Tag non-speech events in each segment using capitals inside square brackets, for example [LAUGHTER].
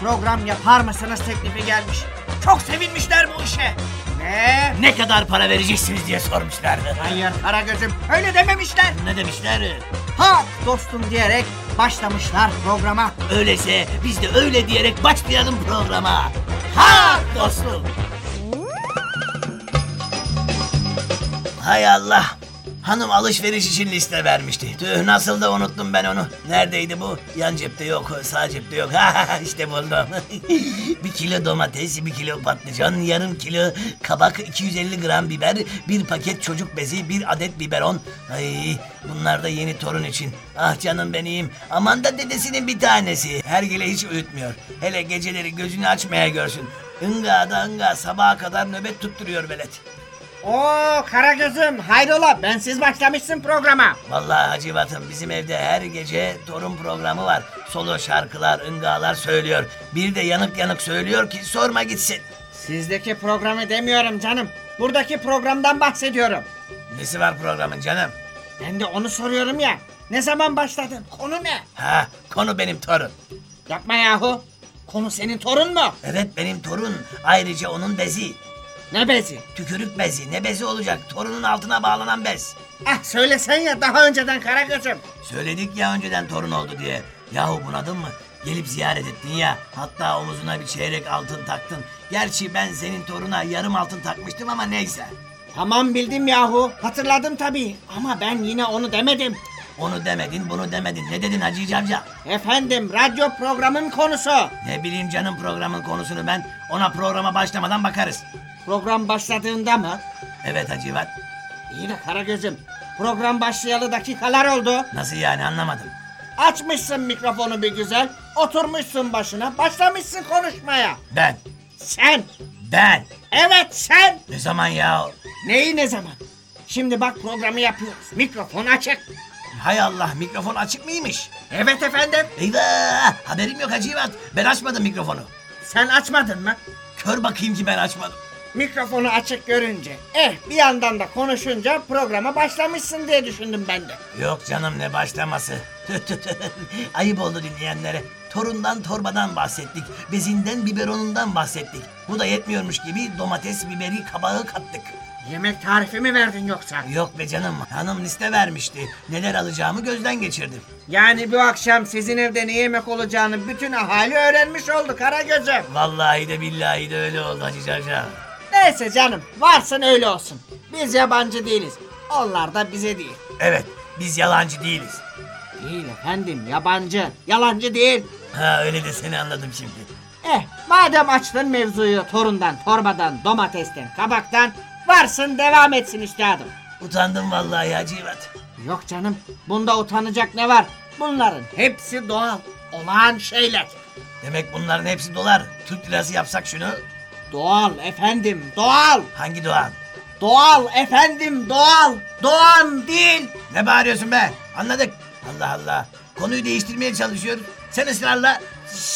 program yapar mısınız teklifi gelmiş. Çok sevinmişler bu işe. Ve Ne kadar para vereceksiniz diye sormuşlardı. hayır Karagöz'üm öyle dememişler. Ne demişler? Ha dostum diyerek başlamışlar programa. Öyleyse biz de öyle diyerek başlayalım programa. Ha dostum. Hay Allah. Hanım alışveriş için liste vermişti. Tüh nasıl da unuttum ben onu. Neredeydi bu? Yan cepte yok, sağ cepte yok. [LAUGHS] İşte buldum. [LAUGHS] bir kilo domates, bir kilo patlıcan, yarım kilo kabak, 250 gram biber, bir paket çocuk bezi, bir adet biberon. Ay bunlar da yeni torun için. Ah canım benim. Aman da dedesinin bir tanesi. Her gele hiç uyutmuyor. Hele geceleri gözünü açmaya görsün. Inga da ınga sabaha kadar nöbet tutturuyor velet. Oo Karagöz'üm hayrola bensiz başlamışsın programa. Vallahi Hacivat'ım bizim evde her gece torun programı var. Solo şarkılar, ıngalar söylüyor. Bir de yanık yanık söylüyor ki sorma gitsin. Sizdeki programı demiyorum canım. Buradaki programdan bahsediyorum. Nesi var programın canım? Ben de onu soruyorum ya. Ne zaman başladın? Konu ne? Ha konu benim torun. Yapma yahu. Konu senin torun mu? Evet benim torun. Ayrıca onun bezi. Ne bezi? Tükürük bezi. Ne bezi olacak? Torunun altına bağlanan bez. Ah söylesen ya daha önceden Karagöz'üm. Söyledik ya önceden torun oldu diye. Yahu bunadın mı? Gelip ziyaret ettin ya. Hatta omuzuna bir çeyrek altın taktın. Gerçi ben senin toruna yarım altın takmıştım ama neyse. Tamam bildim yahu. Hatırladım tabii. Ama ben yine onu demedim. Onu demedin bunu demedin. Ne dedin Hacı Cavcav? Efendim radyo programın konusu. Ne bileyim canım programın konusunu ben. Ona programa başlamadan bakarız. Program başladığında mı? Evet Hacivat. İyi de Karagöz'üm. Program başlayalı dakikalar oldu. Nasıl yani anlamadım. Açmışsın mikrofonu bir güzel. Oturmuşsun başına. Başlamışsın konuşmaya. Ben. Sen. Ben. Evet sen. Ne zaman ya? Neyi ne zaman? Şimdi bak programı yapıyoruz. Mikrofon açık. Hay Allah mikrofon açık mıymış? Evet efendim. Eyvah haberim yok Hacivat. Ben açmadım mikrofonu. Sen açmadın mı? Kör bakayım ki ben açmadım. Mikrofonu açık görünce, eh bir yandan da konuşunca programa başlamışsın diye düşündüm ben de. Yok canım ne başlaması. [LAUGHS] Ayıp oldu dinleyenlere. Torundan torbadan bahsettik. Bezinden biberonundan bahsettik. Bu da yetmiyormuş gibi domates, biberi, kabağı kattık. Yemek tarifi mi verdin yoksa? Yok be canım hanım liste vermişti. Neler alacağımı gözden geçirdim. Yani bu akşam sizin evde ne yemek olacağını bütün ahali öğrenmiş oldu Karagöz'üm. Vallahi de billahi de öyle oldu Hacı Caca. Neyse canım, varsın öyle olsun. Biz yabancı değiliz. Onlar da bize değil. Evet biz yalancı değiliz. Değil efendim, yabancı. Yalancı değil. Ha öyle de seni anladım şimdi. Eh, madem açtın mevzuyu torundan, torbadan, domatesten, kabaktan, varsın devam etsin üstadım. Utandım vallahi Hacivat. Yok canım, bunda utanacak ne var? Bunların hepsi doğal, olağan şeyler. Demek bunların hepsi dolar. Türk lirası yapsak şunu. Doğal efendim, doğal. Hangi doğan? Doğal efendim, doğal. Doğan değil. Ne bağırıyorsun be? Anladık. Allah Allah. Konuyu değiştirmeye çalışıyoruz. Sen ısrarla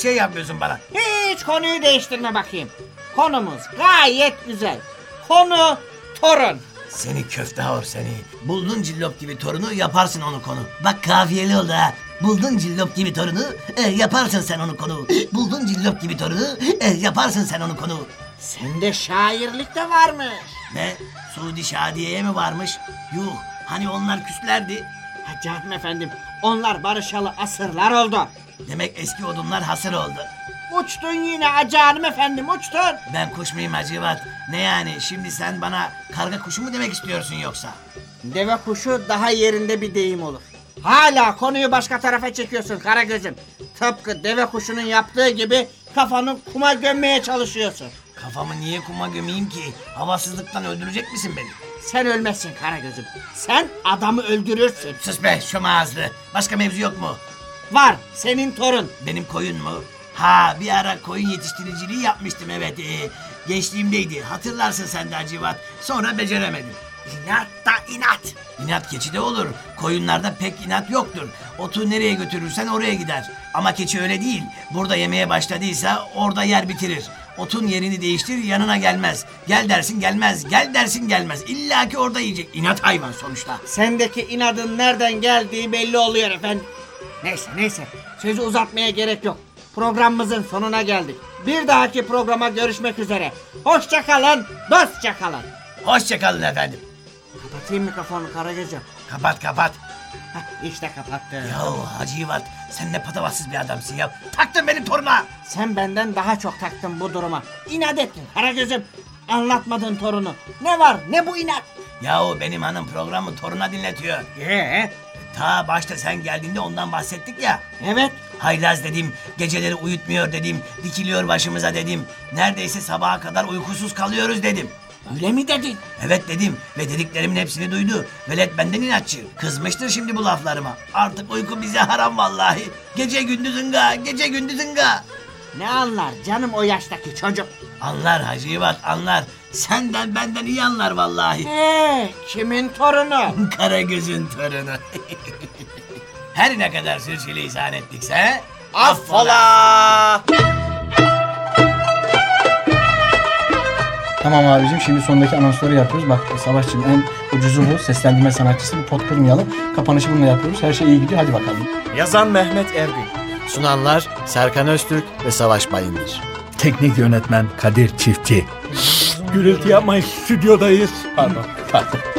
şey yapıyorsun bana. Hiç konuyu değiştirme bakayım. Konumuz gayet güzel. Konu torun. Seni köfte hor seni. Buldun cillop gibi torunu yaparsın onu konu. Bak kafiyeli oldu ha. Buldun cillop gibi torunu e, yaparsın sen onu konu. Buldun cillop gibi torunu e, yaparsın sen onu konu. Sende şairlik de varmış. Ne? Suudi Şadiye'ye mi varmış? Yuh hani onlar küslerdi. Ha canım efendim, onlar barışalı asırlar oldu. Demek eski odunlar hasır oldu. Uçtun yine canım efendim, uçtun. Ben kuş muyum Hacivat? Ne yani şimdi sen bana karga kuşu mu demek istiyorsun yoksa? Deve kuşu daha yerinde bir deyim olur. Hala konuyu başka tarafa çekiyorsun Karagöz'üm. Tıpkı deve kuşunun yaptığı gibi kafanı kuma gömmeye çalışıyorsun. Kafamı niye kuma gömeyim ki? Havasızlıktan öldürecek misin beni? Sen ölmezsin Karagöz'üm. Sen adamı öldürürsün. Sus be şom ağızlı. Başka mevzu yok mu? Var senin torun. Benim koyun mu? Ha bir ara koyun yetiştiriciliği yapmıştım evet. Ee, gençliğimdeydi. Hatırlarsın sen de Hacivat. Sonra beceremedim. İnat da inat. İnat keçide olur. Koyunlarda pek inat yoktur. Otu nereye götürürsen oraya gider. Ama keçi öyle değil. Burada yemeye başladıysa orada yer bitirir. Otun yerini değiştir yanına gelmez. Gel dersin gelmez. Gel dersin gelmez. İlla ki orada yiyecek. İnat hayvan sonuçta. Sendeki inadın nereden geldiği belli oluyor efendim. Neyse neyse sözü uzatmaya gerek yok. Programımızın sonuna geldik. Bir dahaki programa görüşmek üzere. Hoşça kalın, dostça kalın. Hoşçakalın efendim. Kapatayım mikrofonu Karagöz'üm. Kapat kapat. Heh, işte kapattım. Yahu Hacivat sen ne patavatsız bir adamsın ya. Taktın benim toruna. Sen benden daha çok taktın bu duruma. İnat ettin Karagöz'üm. Anlatmadın torunu. Ne var ne bu inat? Yahu benim hanım programı toruna dinletiyor. Ee, Ta başta sen geldiğinde ondan bahsettik ya. evet Haylaz dedim, geceleri uyutmuyor dedim, dikiliyor başımıza dedim. Neredeyse sabaha kadar uykusuz kalıyoruz dedim. öyle mi dedin? Evet dedim ve dediklerimin hepsini duydu. Velet benden inatçı. Kızmıştır şimdi bu laflarıma. Artık uyku bize haram vallahi. Gece gündüz ınga, gece gündüz ınga. Ne anlar canım o yaştaki çocuk? Anlar Hacivat anlar. Senden benden iyi anlar vallahi. Ee, kimin torunu? [LAUGHS] Karagöz'ün torunu. [LAUGHS] Her ne kadar sürçülisan ettikse... Affola! Tamam abicim şimdi sondaki anonsları yapıyoruz. Bak Savaşçım en ucuzu bu. Seslendirme sanatçısı. Bir pot kırmayalım. Kapanışı bununla yapıyoruz. Her şey iyi gidiyor. Hadi bakalım. Yazan Mehmet Ergün. Sunanlar Serkan Öztürk ve Savaş Bayındır. Teknik yönetmen Kadir Çiftçi. Gürültü yapmayın stüdyodayız. Pardon. Pardon. [LAUGHS]